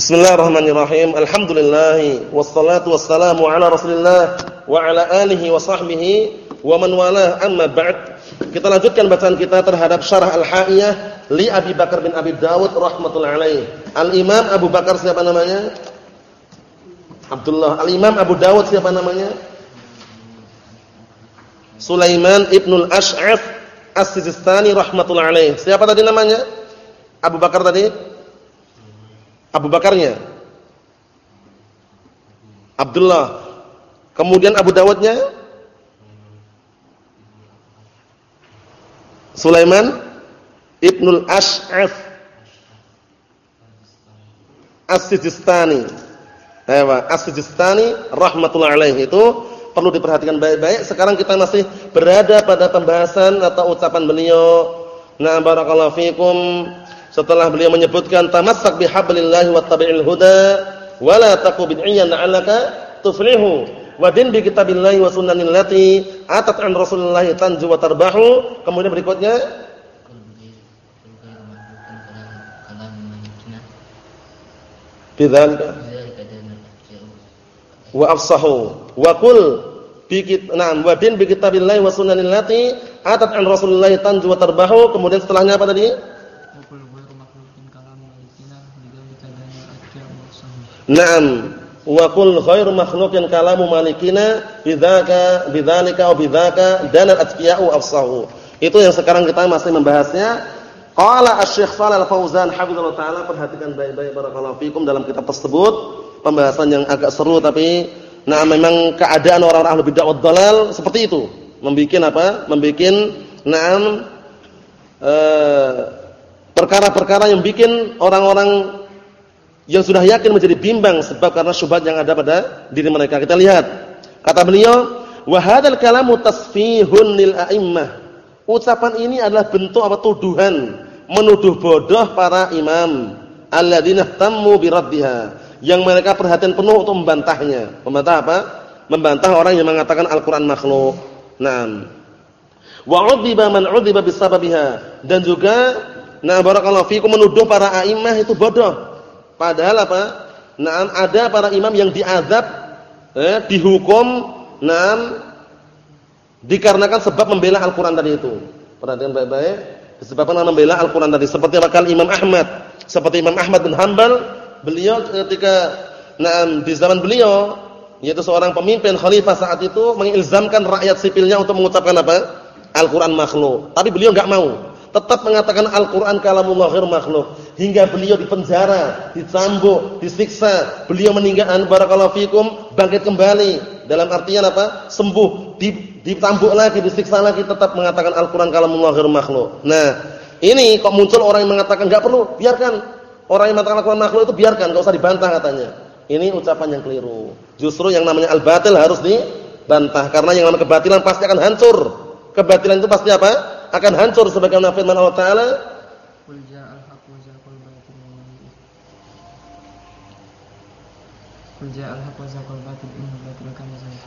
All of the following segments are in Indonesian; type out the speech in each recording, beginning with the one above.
Bismillahirrahmanirrahim. Alhamdulillah wassalatu wassalamu ala Rasulillah wa ala alihi wa sahbihi wa man wala amma ba'd. Kita lanjutkan bacaan kita terhadap syarah Al-Ha'iyah li Abi Bakar bin Abi Dawud rahimatullah alaih. Al-Imam Abu Bakar siapa namanya? Abdullah. Al-Imam Abu Dawud siapa namanya? Sulaiman Ibnul Ash'af As-Sijistani rahimatullah alaih. Siapa tadi namanya? Abu Bakar tadi? Abu Bakarnya. Abdullah. Kemudian Abu Dawudnya. Sulaiman Ibnul Ash'af As-Sijistani. As-Sijistani rahmatullah alaih itu perlu diperhatikan baik-baik. Sekarang kita masih berada pada pembahasan atau ucapan beliau. Nah, barakallahu fikum setelah beliau menyebutkan tamassak bihablillahi wattabi'il huda wala taqu bid'iyan la'allaka tuflihu wa din bi kitabillahi wa sunnanil lati atat an Rasulillah tanju wa tarbahu. Kemudian berikutnya bidzalika wa afsahu wa qul bi na'am wa din bi kitabillahi wa sunnanil lati atat an Rasulillah tanju wa tarbahu. Kemudian setelahnya apa tadi Naam, wa qul khairu makhluqin kalamu malikina bidzaka bidzalika wa bidzaka dan al-atqiya'u afsahu. Itu yang sekarang kita masih membahasnya. Qala Asy-Syaikh Shalal Fauzan hafizallahu taala perhatikan baik-baik barakallahu fikum dalam kitab tersebut, pembahasan yang agak seru tapi nah memang keadaan orang-orang ahli bid'ah dalal seperti itu. Membikin apa? Membikin na'am eh, perkara-perkara yang bikin orang-orang yang sudah yakin menjadi bimbang sebab karena syubhat yang ada pada diri mereka. Kita lihat. Kata beliau, "Wa hadzal kalamu tasfihun lil a'immah." Ucapan ini adalah bentuk apa tuduhan, menuduh bodoh para imam alladzina tammu bi raddiha, yang mereka perhatian penuh untuk membantahnya. Membantah apa? Membantah orang yang mengatakan Al-Qur'an makhluk. Naam. Wa 'udziba man 'udziba bisababiha dan juga nah barakallahu fikum menuduh para a'immah itu bodoh Padahal apa? Naam ada para imam yang diazab, eh, dihukum, naam dikarenakan sebab membela Al-Qur'an tadi itu. Perhatikan baik-baik, disebabkan membela Al-Qur'an tadi. Seperti apa Imam Ahmad, seperti Imam Ahmad bin Hanbal, beliau ketika naam di zaman beliau yaitu seorang pemimpin khalifah saat itu mengilzamkan rakyat sipilnya untuk mengucapkan apa? Al-Qur'an makhluk. Tapi beliau enggak mau tetap mengatakan Al-Qur'an kalamullah makhluk hingga beliau dipenjara, dicambuk, disiksa, beliau meninggal barakallahu fikum bangkit kembali. Dalam artian apa? Sembuh, ditambuk lagi, disiksa lagi tetap mengatakan Al-Qur'an kalamullah makhluk. Nah, ini kok muncul orang yang mengatakan enggak perlu, biarkan. Orang yang mengatakan Al-Qur'an makhluk itu biarkan, enggak usah dibantah katanya. Ini ucapan yang keliru. Justru yang namanya al-batil harus dibantah karena yang namanya kebatilan pasti akan hancur. Kebatilan itu pasti apa? Akan hancur sebagaimana firman Allah taala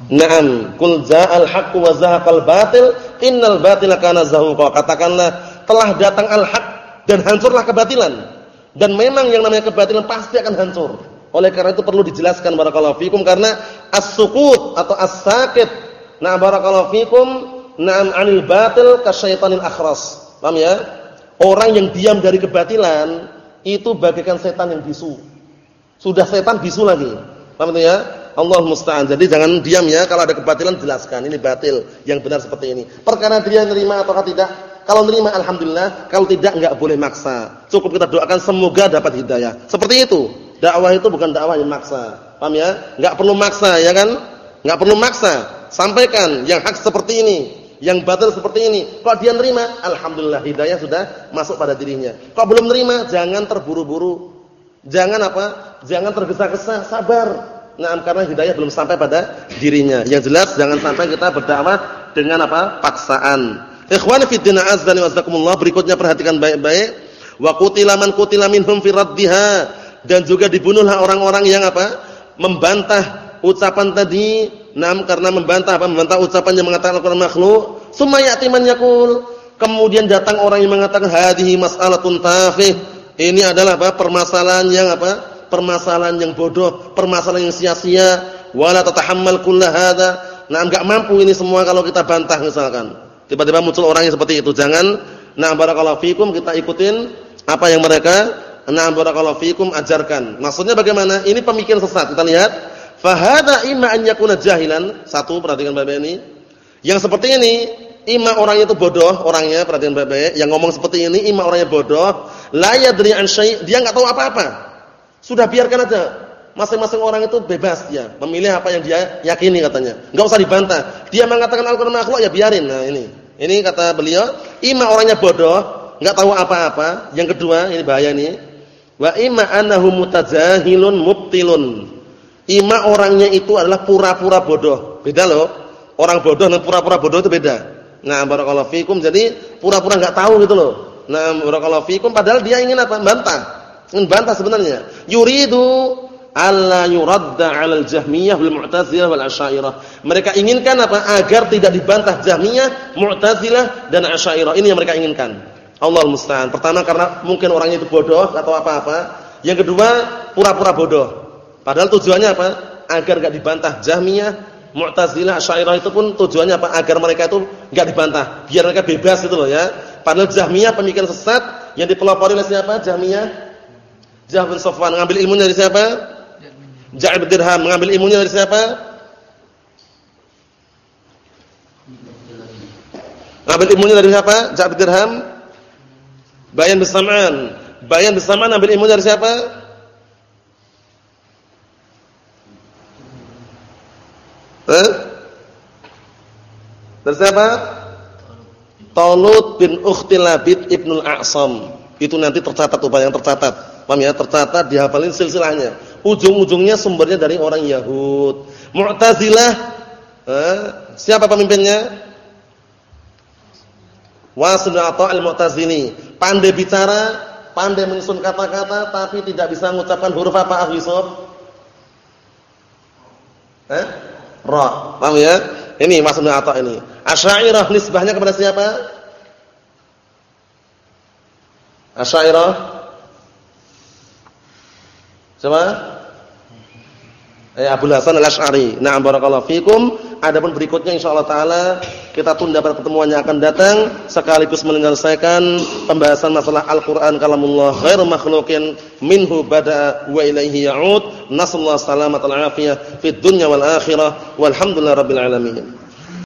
Naam, kul ja'al haqqu wa zahaqal batil, innal batila kana zahuqa. Katakanlah telah datang al-haq dan hancurlah kebatilan. Dan memang yang namanya kebatilan pasti akan hancur. Oleh karena itu perlu dijelaskan barakallahu fikum karena as-sukut atau as-sakit. Nah, barakallahu fikum na'am 'anil batil kasyaitonil akhras. Paham ya? Orang yang diam dari kebatilan itu bagaikan setan yang bisu. Sudah setan bisu lagi. Paham itu ya? Allah musta'an. Jadi jangan diam ya kalau ada kebatilan jelaskan ini batil, yang benar seperti ini. Perkara dia nerima atau tidak? Kalau nerima alhamdulillah, kalau tidak enggak boleh maksa. Cukup kita doakan semoga dapat hidayah. Seperti itu. Dakwah itu bukan dakwah yang maksa. Paham ya? Enggak perlu maksa ya kan? Enggak perlu maksa. Sampaikan yang hak seperti ini yang batal seperti ini. Kalau dia nerima, alhamdulillah hidayah sudah masuk pada dirinya. Kalau belum nerima, jangan terburu-buru. Jangan apa? Jangan tergesa-gesa, sabar. Nah, karena hidayah belum sampai pada dirinya. Yang jelas jangan sampai kita berdakwah dengan apa? paksaan. Ikhwani fi din azza wa jazakumullah, berikutnya perhatikan baik-baik. Wa qutila man qutila minhum fi raddiha dan juga dibunuhlah orang-orang yang apa? membantah ucapan tadi Nam karena membantah apa? Membantah ucapan yang mengatakan Al-Qur'an makhluk. Summa ya'ti man yaqul. Kemudian datang orang yang mengatakan hadhihi mas'alatun tafih. Ini adalah apa? permasalahan yang apa? permasalahan yang bodoh, permasalahan yang sia-sia, wala tatahammal kulla hadza. Nah, enggak mampu ini semua kalau kita bantah misalkan. Tiba-tiba muncul orang yang seperti itu. Jangan nah barakallahu fikum kita ikutin apa yang mereka nah barakallahu fikum ajarkan. Maksudnya bagaimana? Ini pemikiran sesat. Kita lihat. Fa hadza imma an yakuna jahilan. Satu, perhatikan Bapak ini. Yang seperti ini, imma orangnya itu bodoh, orangnya perhatikan Bapak, yang ngomong seperti ini imma orangnya bodoh, la yadri an syai', dia enggak tahu apa-apa. Sudah biarkan aja. Masing-masing orang itu bebas dia memilih apa yang dia yakini katanya. Enggak usah dibantah. Dia mengatakan Al-Qur'an makhluk ya biarin. Nah, ini. Ini kata beliau, ima orangnya bodoh, enggak tahu apa-apa. Yang kedua, ini bahaya nih. Wa ima annahu mubtilun. Ima orangnya itu adalah pura-pura bodoh. Beda loh. Orang bodoh dan pura-pura bodoh itu beda. Nah, barakallahu fikum. Jadi pura-pura enggak tahu gitu loh. Nah, barakallahu fikum padahal dia ingin apa? Bantah. Ingin bantah sebenarnya. Yuridu alla yuradda 'alal Jahmiyah wal Mu'tazilah wal Asy'ariyah. Mereka inginkan apa? Agar tidak dibantah Jahmiyah, Mu'tazilah dan Asy'ariyah. Ini yang mereka inginkan. Allah musta'an. Pertama karena mungkin orangnya itu bodoh atau apa-apa. Yang kedua, pura-pura bodoh. Padahal tujuannya apa? Agar enggak dibantah Jahmiyah, Mu'tazilah, Asy'ariyah itu pun tujuannya apa? Agar mereka itu enggak dibantah, biar mereka bebas itu loh ya. Padahal Jahmiyah pemikiran sesat yang dipelopori oleh siapa? Jahmiyah Jah bin Safwan mengambil ilmunya dari siapa? Ja'ib bin Dirham mengambil ilmunya dari siapa? Mengambil ilmunya dari siapa? Ja'ib bin Dirham. Bayan bin Sam'an. Bayan bin Sam'an ambil ilmunya dari siapa? Eh? Dari siapa? Talut bin Ukhtilabid Ibnul A'sam. Itu nanti tercatat upaya yang tercatat. Paham ya? Tercatat dihafalin silsilahnya. Ujung-ujungnya sumbernya dari orang Yahud. Mu'tazilah eh, siapa pemimpinnya? Wasil atau al-Mu'tazili. Pandai bicara, pandai menyusun kata-kata tapi tidak bisa mengucapkan huruf apa, Ah? Eh? Ra. Paham ya? Ini Wasil atau ini. Asy'ariyah nisbahnya kepada siapa? Asy'ariyah Siapa? Eh Abu Hasan Al-Asy'ari. Na'am barakallahu fikum. Adapun berikutnya insyaallah taala kita tunda pada pertemuan yang akan datang sekaligus menyelesaikan pembahasan masalah Al-Qur'an kalamullah ghairu makhluqin minhu bada wa ilaihi ya'ud. Nasallahu salamatan afiyah fid dunya wal akhirah. Walhamdulillahirabbil alamin.